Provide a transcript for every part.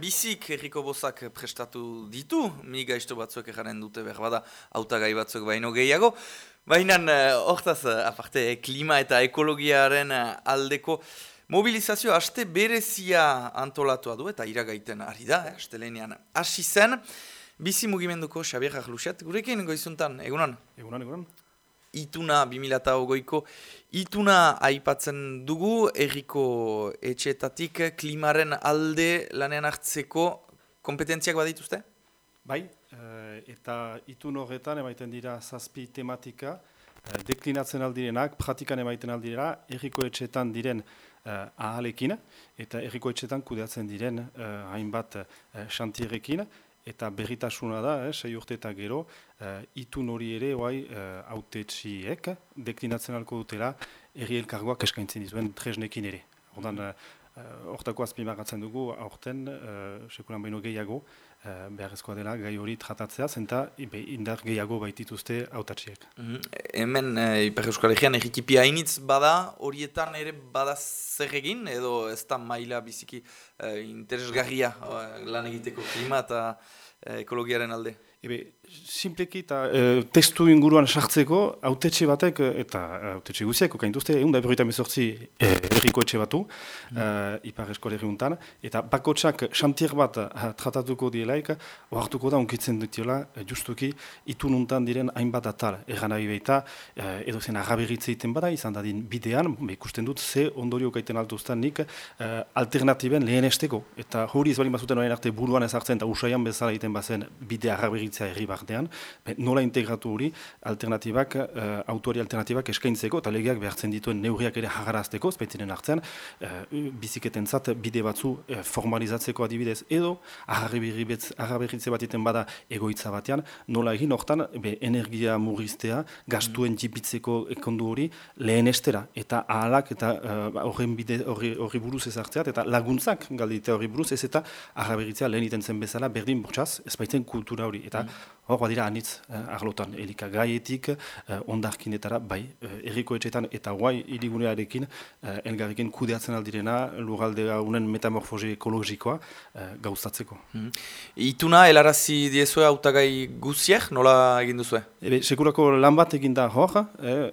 bizik erriko bozak prestatu ditu, mi gaizto batzuek egaren dute behar bada autagai batzuk baino gehiago. Baina, uh, hortaz, uh, aparte, klima eta ekologiaren aldeko mobilizazio haste berezia antolatua du eta iragaiten ari da, eh, haste lehenean hasi zen. Bizi mugimenduko Xabier Arluxet, gurekin goizuntan, egunon? Egunon, egunon ituna 2008ko ituna aipatzen dugu erriko etxetatik klimaren alde lanean hartzeko kompetentziak badituzte? Bai, eh, eta itun horretan emaiten dira zazpi tematika, eh, deklinatzen aldirenak, pratikan emaiten aldira, erriko etxetan diren uh, ahalekin, eta erriko etxetan kudeatzen diren hainbat uh, eta berritasuna da, eh, sei urte eta gero, uh, itun hori ere, oai, uh, eh, deklinatzen alko dutela, erri elkargoak eskaintzen dizuen tresnekin ere. Hortan, uh, hortako azpimagatzen dugu, aurten, uh, sekulan baino gehiago, beharrezkoa dela, gai hori tratatzea, zenta indar gehiago baitituzte autatxiek. Mm -hmm. Hemen, e, Iper Euskal Herrian, errikipia hainitz bada, horietan ere bada zer egin, edo ez da maila biziki interesgarria lan egiteko klima eta ekologiaren alde? Ebe, simpleki eta e, testu inguruan sartzeko, autetxe batek, e, eta e, autetxe guziak, okaintuzte, egun da berroita mezortzi e, erriko etxe batu, mm. e, ipar eskola erriuntan, eta bakotsak xantier bat a, tratatuko dielaik, oartuko da unkitzen dutiola, e, justuki, itununtan diren hainbat atal, erran nahi behita, e, edo zen agaberritze iten bada, izan dadin bidean, ikusten dut, ze ondorio gaiten altuztan nik, e, alternatiben lehen esteko, eta hori ez bali mazuten arte buruan ezartzen, eta usaian bezala egiten bazen bidea agaberritzea herri bardean, nola integratu hori alternatibak, uh, autori alternatibak eskaintzeko, eta legeak behartzen dituen neurriak ere hagarazteko, zpaitzenen hartzen, uh, biziketen zat, bide batzu uh, formalizatzeko adibidez, edo agarberritze bat iten bada egoitza batean, nola egin hortan, be, energia murriztea, gastuen jipitzeko ekondu hori, lehen estera, eta ahalak eta horren bide horri buruz ezartzeat, eta laguntzak galdite horri buruz, ez eta agarberritzea lehen iten zen bezala, berdin bortxaz, ez kultura hori, eta mm. Hor, badira, anitz, eh, arlotan, elika gaietik, eh, ondarkinetara, bai, eh, erriko etxetan eta guai irigunearekin, eh, elgarrekin kudeatzen aldirena, lugaldea unen metamorfosi ekologikoa eh, gauzatzeko. Mm Ituna, helarazi diezue autagai guziek, nola egin duzue? Ebe, sekurako lan bat egin da hor, eh,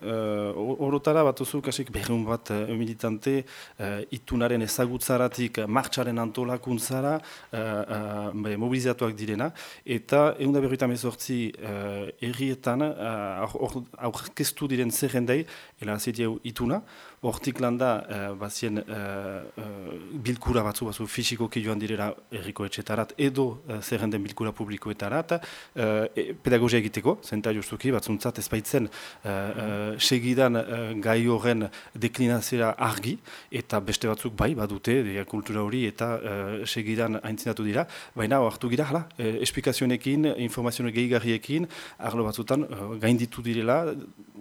horotara bat oso kasik behirun bat eh, militante eh, itunaren ezagutzaratik martxaren antolakuntzara eh, mobilizatuak direna, eta egun da berroita emezortzi uh, errietan uh, aurkeztu diren zerrendei, elan ituna, hortik landa uh, bazien uh, uh, bilkura batzu, batzu fisikoki joan direra erriko etxetarat, edo uh, zerrenden bilkura publikoetarat, e, pedagogia egiteko, zenta justuki, batzuntzat ezbaitzen uh, uh, segidan uh, gai horren deklinazera argi, eta beste batzuk bai, badute, de, kultura hori, eta uh, segidan haintzinatu dira, baina hartu gira, hala, uh, esplikazionekin, informazioa gehigarriekin, arlo batzutan, uh, gainditu direla,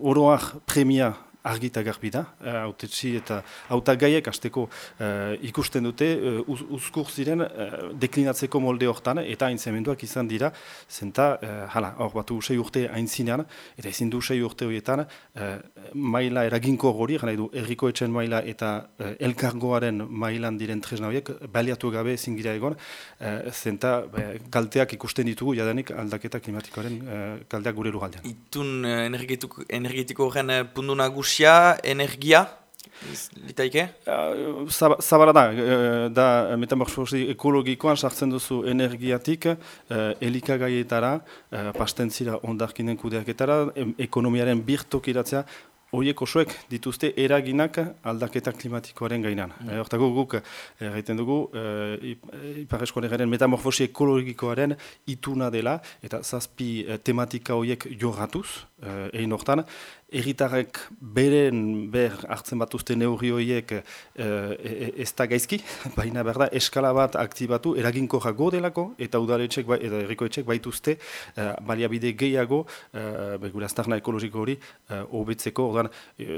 oroak premia argita garbi da, uh, eta auta gaiek azteko uh, ikusten dute uh, uzkur ziren uh, deklinatzeko molde hortan eta aintzemenduak izan dira, zenta, uh, hala, hor batu usai urte aintzinean, eta ezin du usai urte horietan, uh, maila eraginko hori, gana edu, erriko etxen maila eta uh, elkargoaren mailan diren tresna horiek, baliatu gabe ezin gira egon, uh, zenta, kalteak ikusten ditugu, jadanik aldaketa klimatikoaren uh, kalteak gure lugaldean. Itun energetiko horren pundu nagusia, energia, litaike? Uh, zabara da, uh, da metamorfosi ekologikoan sartzen duzu energiatik, uh, elikagaietara, uh, pastentzira ondarkinen kudeaketara, ekonomiaren birtokiratzea, Oiek osoek dituzte eraginak aldaketa klimatikoaren gainan. Mm. E, guk egiten dugu e, Ipar Eskolegaren metamorfosi ekologikoaren ituna dela eta zazpi tematika horiek jorratuz, egin hortan, Erritarrek beren ber hartzen batuzte neurri horiek e, e, ez da gaizki, baina berda eskala bat aktibatu eraginko jago delako eta udaletxek bai, eta errikoetxek baituzte e, baliabide gehiago e, beguraztarna ekologiko hori hobetzeko, ordan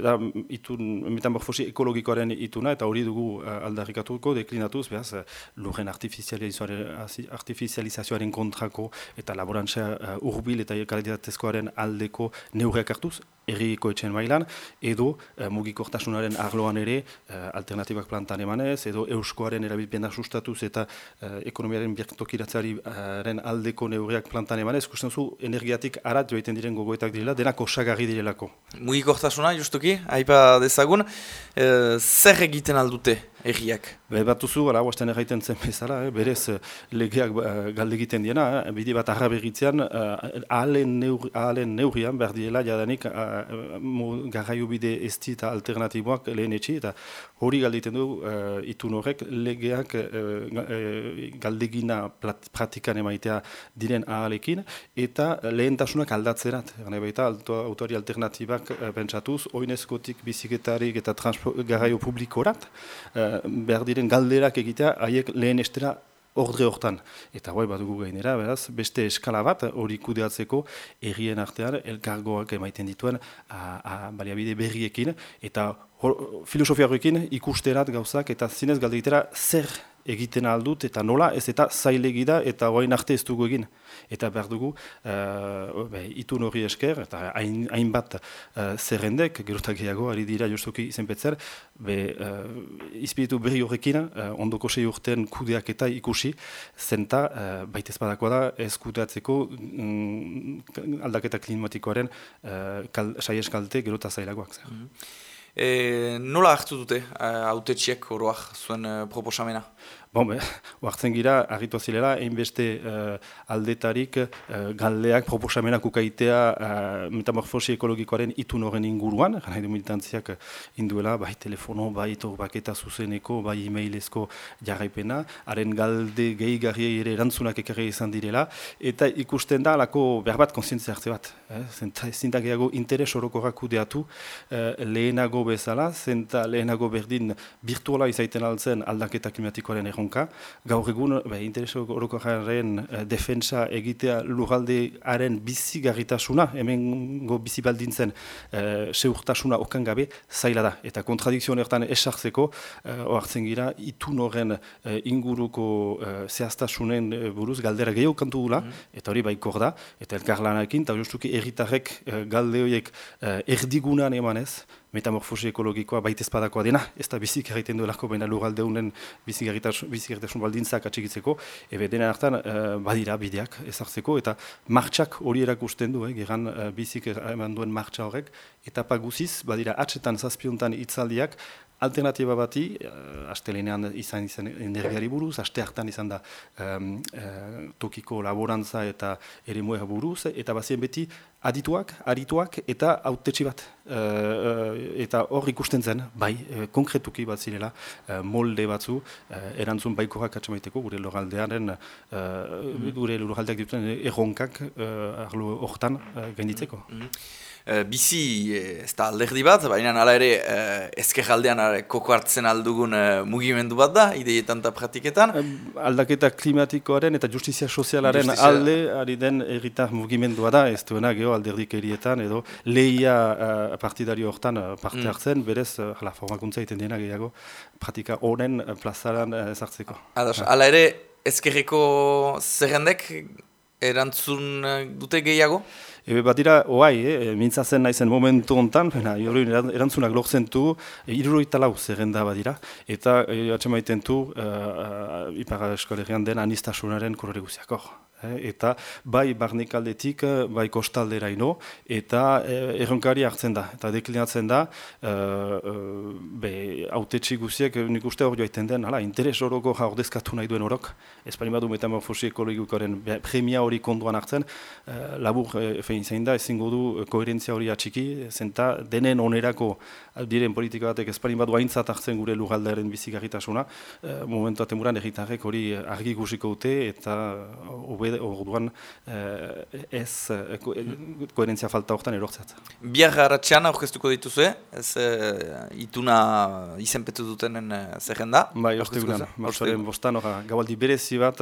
da itun metamorfosi ekologikoaren ituna eta hori dugu aldarrikatuko deklinatuz, behaz, lurren artifizializazioaren kontrako eta laborantzia urbil eta kalitatezkoaren aldeko neurriak hartuz, erriko etxen mailan, edo uh, mugikortasunaren arloan ere uh, alternatibak plantan emanez, edo euskoaren erabilpena sustatuz eta uh, ekonomiaren birtokiratzearen aldeko neurriak plantan emanez, kusten zu energiatik arat joiten diren gogoetak direla, denak osagarri direlako. Mugikortasuna, justuki, haipa dezagun, zer egiten aldute erriak? Be, bat duzu, gara, huasten erraiten zen bezala, eh, berez legeak uh, galde egiten diena, eh, bide bat arra berritzean, uh, ahalen, neurrian, behar direla, jadanik, garraio bide ez eta alternatiboak lehen etxe, eta hori galditen du uh, itun horrek legeak uh, galdegina pratikan emaitea diren ahalekin, eta lehentasunak aldatzerat, gane baita autori alternatibak uh, pentsatuz, oinezkotik biziketarik eta garraio publikorat, uh, behar diren galderak egitea, haiek lehen estera ordre hortan. Eta bai badugu gainera, beraz, beste eskala bat hori kudeatzeko errien artean elkargoak emaiten dituen a, a, baliabide berriekin eta filosofiarekin ikusterat gauzak eta zinez galdegitera zer egiten aldut eta nola ez eta zailegi da eta orain arte ez dugu egin. Eta behar dugu, uh, be, itun hori esker, eta hainbat uh, zerrendek, gerotak gehiago, ari dira joztuki izenpetzer, be, uh, izpiritu berri horrekin, uh, ondoko sei urtean kudeak eta ikusi, zenta, uh, baita ezpadakoa da, ez kudeatzeko mm, aldaketa klimatikoaren uh, kal, saieskalte gerota zailagoak. Zer. Mm -hmm. E, nola hartu dute haute txiek oroak zuen proposamena? Bon, be, oartzen gira, argitu azilela, einbeste uh, aldetarik uh, galdeak proposamenak ukaitea uh, metamorfosi ekologikoaren itun horren inguruan, gana edo militantziak induela, bai telefono, bai torbaketa zuzeneko, bai e-mailezko jarraipena, haren galde gehi ere erantzunak ekarri izan direla, eta ikusten da, alako behar bat konsientzia hartze bat. Eh? Zenta gehiago interes orokorrak kudeatu uh, lehenago bezala, zenta lehenago berdin virtuala izaiten altzen aldaketa klimatikoaren erron erronka. Gaur egun, be, intereso horoko jaren uh, defensa egitea lugaldearen bizi garritasuna, hemen go bizi baldintzen uh, seurtasuna okan gabe, zaila da. Eta kontradikzio horretan esartzeko, uh, oartzen gira, itun horren uh, inguruko uh, zehaztasunen buruz galdera gehiago kantu gula, mm. eta hori baikor da, eta elkarlanakin, eta justuki erritarrek uh, galde horiek uh, erdigunan emanez, metamorfosi ekologikoa baita espadakoa dena, ez da bizik egiten duelako baina lugaldeunen bizik egitasun baldintzak atxikitzeko, ebe dena hartan uh, badira bideak ezartzeko, eta martxak hori erakusten du, eh, geran uh, bizik eman duen martxa horrek, eta paguziz, badira atxetan zazpiontan itzaldiak, Alternatiba bati, uh, astelenean izan izan energiari buruz, aste hartan izan da um, tokiko laborantza eta ere buruz, eta bazien beti adituak, arituak eta autetxi bat. Eta hor ikusten zen, bai, konkretuki bat zirela, molde batzu, erantzun baikoak atxamaiteko, gure loraldearen, mm-hmm. gure loraldeak dituen erronkak, arlo hortan gainditzeko. Mm Eh, bizi eh, ez da alderdi bat, baina hala ere uh, ezker aldean koko hartzen aldugun mugimendu bat da, ideietan eta praktiketan. aldaketa klimatikoaren eta justizia sozialaren justizia... alde ari den erritar mugimendua da, ez duena geho alderdik erietan edo lehia uh, partidario hortan parte mm. hartzen, berez uh, hala, formakuntza iten dena gehiago praktika honen uh, plazaran ezartzeko. Hala ere ezkerreko zerrendek erantzun dute gehiago? Ebe bat dira, oai, eh, mintzatzen naizen momentu hontan, erantzunak lortzen du, e, iruroita lau zerrenda bat dira, eta e, atxemaiten du, e, e, ipara eskolegian den anistasunaren Eh, eta bai barnekaldetik, eh, bai kostalderaino, eta eh, erronkari hartzen da, eta deklinatzen da, uh, uh, be, autetxi guziek, nik uste hor joaiten den, hala, interes horoko ordezkatu nahi duen horok, espalin badu metamorfosi ekologikoaren premia hori konduan hartzen, uh, labur, efein zein da, ezingo du koherentzia hori atxiki, zenta denen onerako diren politika batek espalin badu haintzat hartzen gure lugaldaren bizigarritasuna, uh, momentu atemuran erritarrek hori argi guziko dute, eta uh, orduan eh, ez eh, koherentzia falta horretan erortzat. Biar harratxean aurkeztuko dituzu, ez eh, ituna izenpetu dutenen zerrenda? Bai, orte gudan, marxaren bostan, gabaldi berezi bat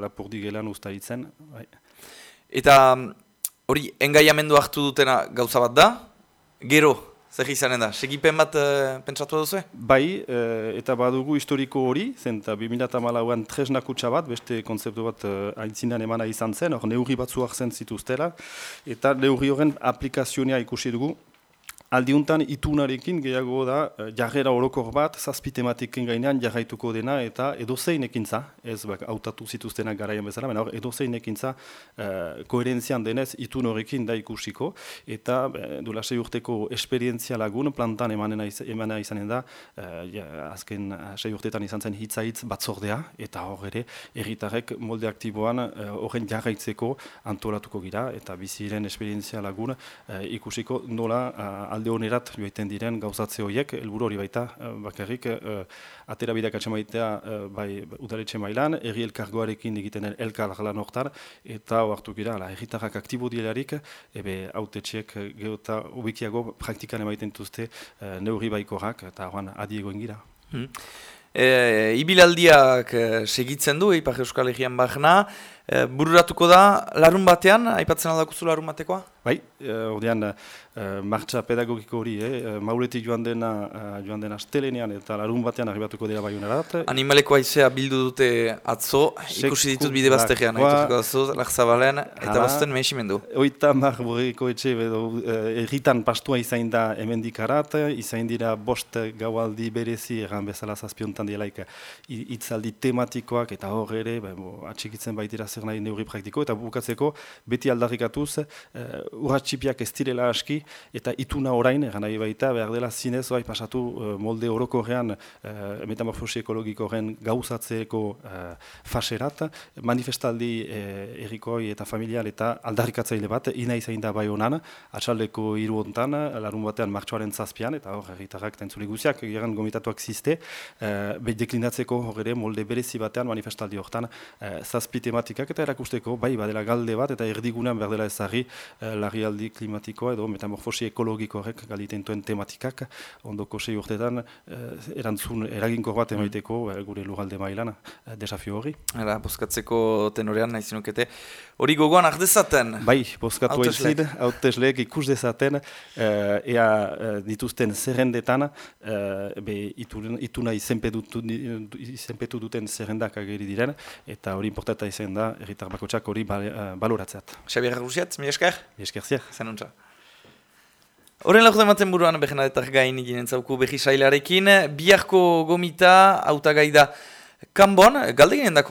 lapurdi gelan usta hitzen. Bai. Eta hori, engaiamendu hartu dutena gauza bat da, gero Zer izanen da, segipen bat uh, pentsatu duzu? Bai, uh, eta badugu historiko hori, zen eta 2008an tresnakutsa bat, beste konzeptu bat uh, aintzinan emana izan zen, hor neurri batzuak zen zituztela, eta neurri horren aplikazioa ikusi dugu, Aldiuntan itunarekin gehiago da eh, jarrera orokor bat, zazpi tematiken gainean jarraituko dena eta edozein ekintza, ez bak, autatu zituztenak garaian bezala, baina edozein ekintza uh, koherentzian denez itun horrekin da ikusiko. Eta uh, du lasei urteko esperientzia lagun plantan emanena iz, emana izanen da uh, ja, azken sei urtetan izan zen hitzaitz batzordea. Eta hor ere erritarek molde aktiboan horren uh, jarraitzeko antolatuko gira. Eta biziren esperientzia lagun ikusiko nola uh, alde honerat joaiten diren gauzatze horiek, helburu hori baita, eh, bakarrik, uh, atera bidak atxamaitea uh, bai udaletxe mailan, erri elkargoarekin egiten elkar lan hortar, eta hartu gira, erritarrak aktibo dielarik, ebe autetxeek geota ubikiago praktikan emaiten duzte uh, neurri baikorak, eta horan adiego ingira. Hmm. E, ibilaldiak segitzen du, Ipar Euskal Herrian bahna, e, bururatuko da larun batean, aipatzen aldakuzu larun batekoa? Bai, ordean, uh, martxa pedagogiko hori, eh? mauletik joan dena, joan dena astelenean eta larun batean arribatuko dira bai unarat. Animaleko aizea bildu dute atzo, ikusi ditut bide baztegean, haituko zu, lagzabalen, eta bazten mehizimendu. Oita mar borriko etxe, edo, erritan pastua izain da emendikarat, izain dira bost gaualdi berezi, eran bezala zazpiontan dielaik, itzaldi tematikoak, eta hor ere, atxikitzen baitira zer nahi neurri praktiko, eta bukatzeko, beti aldarrikatuz, uh, urratxipiak ez direla aski, eta ituna orain, egan nahi baita, behar dela zinez, bai, pasatu uh, molde orokorrean, uh, metamorfosi ekologikoren gauzatzeeko uh, faserat, manifestaldi uh, errikoi eta familial eta aldarrikatzaile bat, ina izain da bai honan, atxaldeko hiru hontan, larun batean martxoaren zazpian, eta hor, erritarrak eta entzule guziak, geran gomitatuak ziste, uh, deklinatzeko hor ere, molde berezi batean, manifestaldi hortan, uh, zazpi tematikak eta erakusteko, bai, badela galde bat, eta erdigunean berdela ezari, uh, larrialdi klimatikoa edo metamorfosi ekologiko horrek galiten duen tematikak, ondoko sei urtetan eh, erantzun eraginko bat emaiteko eh, gure lugalde mailan eh, desafio hori. Era, boskatzeko tenorean nahi zinukete. Hori gogoan ahdezaten? Bai, boskatu haizid, hautesleek ikus dezaten, eh, ea eh, dituzten zerrendetan, eh, be ituna izenpetu duten zerrendak ageri diren, eta hori importata izan da, erritar bakotxak hori baloratzeat. Xabier Rusiat, mi esker? Mi esker ziak. Zanuntza. Horren lagu dematen buruan behenadetak gain ginen zauku behi sailarekin. Biarko gomita, autagai da kanbon, galde ginen dako.